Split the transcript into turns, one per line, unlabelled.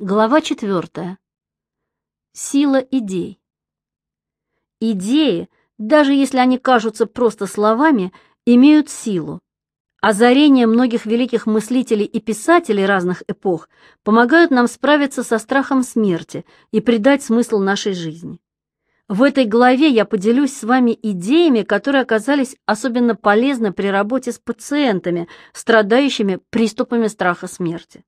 Глава четвертая. Сила идей. Идеи, даже если они кажутся просто словами, имеют силу. Озарения многих великих мыслителей и писателей разных эпох помогают нам справиться со страхом смерти и придать смысл нашей жизни. В этой главе я поделюсь с вами идеями, которые оказались особенно полезны при работе с пациентами, страдающими приступами страха смерти.